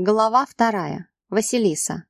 Глава вторая. Василиса.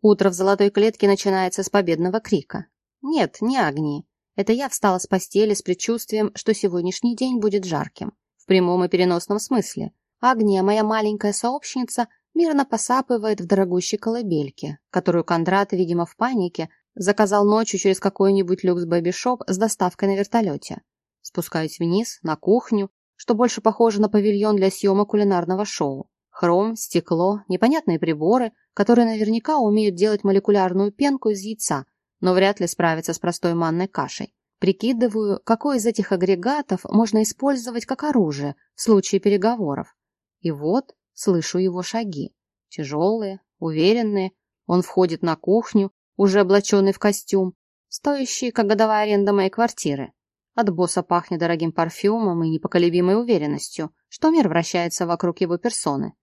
Утро в золотой клетке начинается с победного крика. Нет, не Агнии. Это я встала с постели с предчувствием, что сегодняшний день будет жарким. В прямом и переносном смысле. Агния, моя маленькая сообщница, мирно посапывает в дорогущей колыбельке, которую Кондрат, видимо, в панике, заказал ночью через какой-нибудь люкс-бэби-шоп с доставкой на вертолете. Спускаюсь вниз, на кухню, что больше похоже на павильон для съемок кулинарного шоу. Хром, стекло, непонятные приборы, которые наверняка умеют делать молекулярную пенку из яйца, но вряд ли справятся с простой манной кашей. Прикидываю, какой из этих агрегатов можно использовать как оружие в случае переговоров. И вот слышу его шаги. Тяжелые, уверенные. Он входит на кухню, уже облаченный в костюм, стоящий, как годовая аренда моей квартиры. От босса пахнет дорогим парфюмом и непоколебимой уверенностью, что мир вращается вокруг его персоны.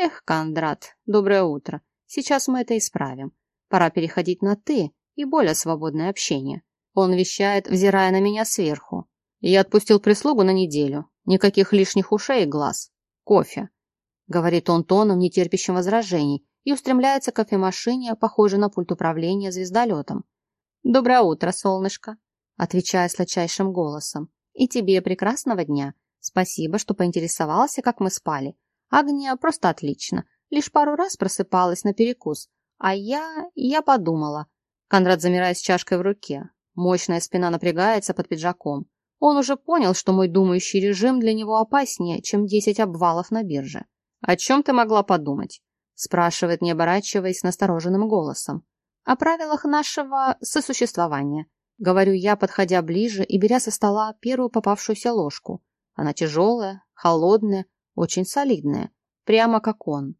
Эх, Кондрат, доброе утро. Сейчас мы это исправим. Пора переходить на «ты» и более свободное общение. Он вещает, взирая на меня сверху. Я отпустил прислугу на неделю. Никаких лишних ушей и глаз. Кофе. Говорит он тоном, нетерпящим возражений, и устремляется к кофемашине, похожей на пульт управления звездолетом. «Доброе утро, солнышко!» отвечая сладчайшим голосом. «И тебе прекрасного дня. Спасибо, что поинтересовался, как мы спали. Агния просто отлично. Лишь пару раз просыпалась на перекус. А я... я подумала». Конрад замирает с чашкой в руке. Мощная спина напрягается под пиджаком. Он уже понял, что мой думающий режим для него опаснее, чем десять обвалов на бирже. «О чем ты могла подумать?» спрашивает, не оборачиваясь настороженным голосом. «О правилах нашего сосуществования», Говорю я, подходя ближе и беря со стола первую попавшуюся ложку. Она тяжелая, холодная, очень солидная, прямо как он.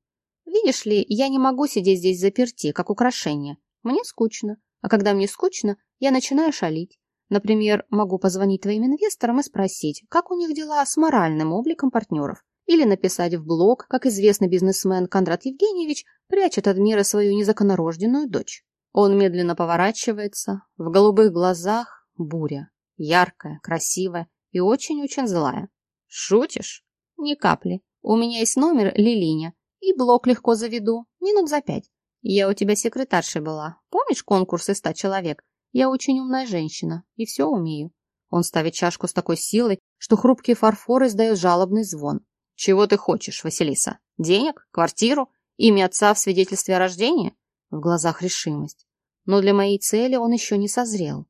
Видишь ли, я не могу сидеть здесь заперти, как украшение. Мне скучно. А когда мне скучно, я начинаю шалить. Например, могу позвонить твоим инвесторам и спросить, как у них дела с моральным обликом партнеров. Или написать в блог, как известный бизнесмен Кондрат Евгеньевич прячет от мира свою незаконнорожденную дочь. Он медленно поворачивается, в голубых глазах буря, яркая, красивая и очень-очень злая. Шутишь? Ни капли. У меня есть номер Лилиня, и блок легко заведу, минут за пять. Я у тебя секретаршей была. Помнишь конкурс из ста человек? Я очень умная женщина и все умею. Он ставит чашку с такой силой, что хрупкий фарфор издает жалобный звон. Чего ты хочешь, Василиса? Денег? Квартиру? Имя отца в свидетельстве о рождении? В глазах решимость. Но для моей цели он еще не созрел.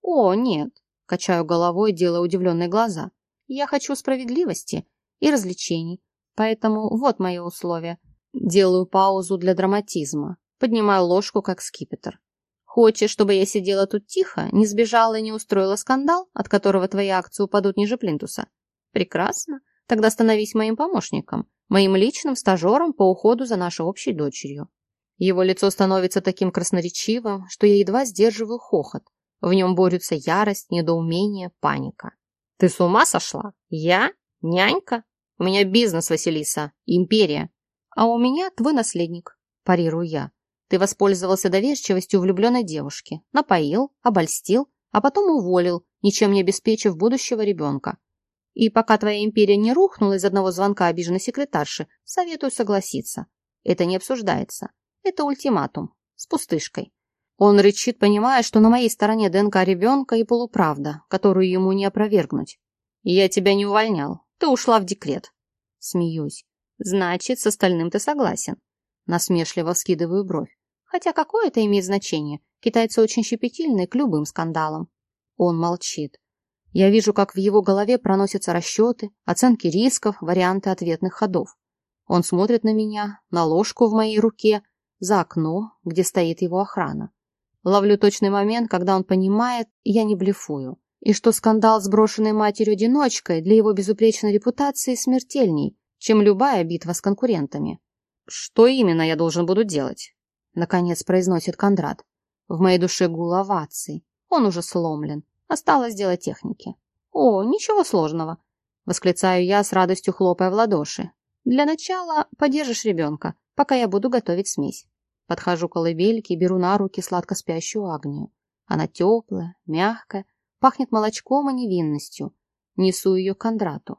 «О, нет!» — качаю головой, делая удивленные глаза. «Я хочу справедливости и развлечений, поэтому вот мои условия. Делаю паузу для драматизма, поднимаю ложку, как скипетр. Хочешь, чтобы я сидела тут тихо, не сбежала и не устроила скандал, от которого твои акции упадут ниже плинтуса? Прекрасно. Тогда становись моим помощником, моим личным стажером по уходу за нашей общей дочерью. Его лицо становится таким красноречивым, что я едва сдерживаю хохот. В нем борются ярость, недоумение, паника. «Ты с ума сошла? Я? Нянька? У меня бизнес, Василиса, империя. А у меня твой наследник», – парирую я. «Ты воспользовался доверчивостью влюбленной девушки, напоил, обольстил, а потом уволил, ничем не обеспечив будущего ребенка. И пока твоя империя не рухнула из одного звонка обиженной секретарши, советую согласиться. Это не обсуждается. Это ультиматум. С пустышкой. Он рычит, понимая, что на моей стороне ДНК ребенка и полуправда, которую ему не опровергнуть. «Я тебя не увольнял. Ты ушла в декрет». Смеюсь. «Значит, с остальным ты согласен». Насмешливо вскидываю бровь. Хотя какое это имеет значение? Китайцы очень щепетильны к любым скандалам. Он молчит. Я вижу, как в его голове проносятся расчеты, оценки рисков, варианты ответных ходов. Он смотрит на меня, на ложку в моей руке, за окно, где стоит его охрана. Ловлю точный момент, когда он понимает, я не блефую, и что скандал с брошенной матерью-одиночкой для его безупречной репутации смертельней, чем любая битва с конкурентами. «Что именно я должен буду делать?» Наконец произносит Кондрат. В моей душе гул оваций. Он уже сломлен. Осталось дело техники. «О, ничего сложного!» Восклицаю я с радостью, хлопая в ладоши. «Для начала подержишь ребенка, пока я буду готовить смесь. Подхожу к колыбельке и беру на руки сладко спящую Агнию. Она теплая, мягкая, пахнет молочком и невинностью. Несу ее к Кондрату.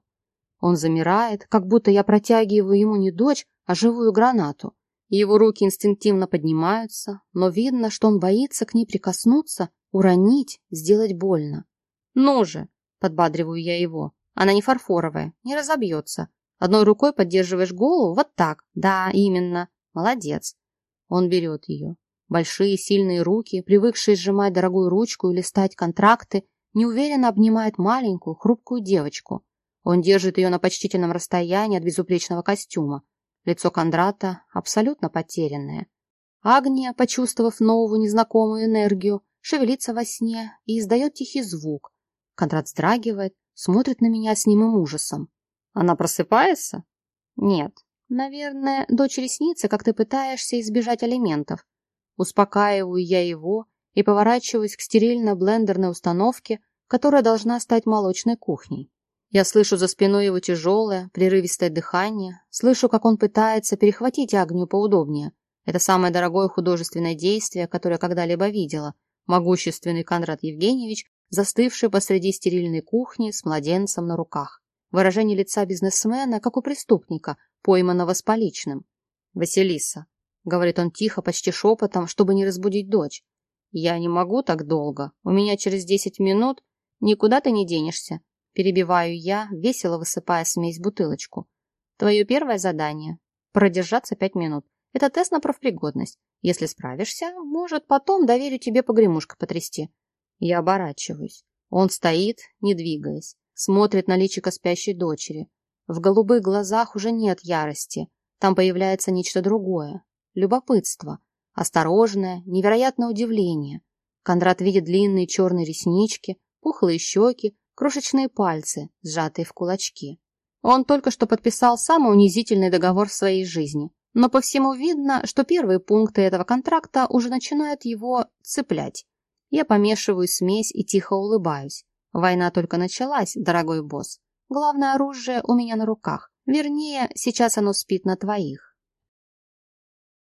Он замирает, как будто я протягиваю ему не дочь, а живую гранату. Его руки инстинктивно поднимаются, но видно, что он боится к ней прикоснуться, уронить, сделать больно. «Ну же!» – подбадриваю я его. «Она не фарфоровая, не разобьется. Одной рукой поддерживаешь голову, вот так. Да, именно. Молодец». Он берет ее. Большие сильные руки, привыкшие сжимать дорогую ручку и листать контракты, неуверенно обнимают маленькую, хрупкую девочку. Он держит ее на почтительном расстоянии от безупречного костюма. Лицо Кондрата абсолютно потерянное. Агния, почувствовав новую незнакомую энергию, шевелится во сне и издает тихий звук. Кондрат вздрагивает, смотрит на меня с немым ужасом. Она просыпается? Нет. Наверное, дочь ресницы, как ты пытаешься избежать алиментов. Успокаиваю я его и поворачиваюсь к стерильно-блендерной установке, которая должна стать молочной кухней. Я слышу за спиной его тяжелое, прерывистое дыхание, слышу, как он пытается перехватить Агнию поудобнее. Это самое дорогое художественное действие, которое когда-либо видела. Могущественный Конрад Евгеньевич, застывший посреди стерильной кухни с младенцем на руках. Выражение лица бизнесмена, как у преступника, пойманного с поличным. «Василиса», — говорит он тихо, почти шепотом, чтобы не разбудить дочь. «Я не могу так долго. У меня через десять минут никуда ты не денешься. Перебиваю я, весело высыпая смесь в бутылочку. Твое первое задание – продержаться пять минут. Это тест на профпригодность. Если справишься, может, потом доверю тебе погремушка потрясти. Я оборачиваюсь. Он стоит, не двигаясь, смотрит на личико спящей дочери. В голубых глазах уже нет ярости. Там появляется нечто другое. Любопытство. Осторожное, невероятное удивление. Кондрат видит длинные черные реснички, пухлые щеки, крошечные пальцы, сжатые в кулачки. Он только что подписал самый унизительный договор в своей жизни, но по всему видно, что первые пункты этого контракта уже начинают его цеплять. Я помешиваю смесь и тихо улыбаюсь. Война только началась, дорогой босс. Главное оружие у меня на руках. Вернее, сейчас оно спит на твоих.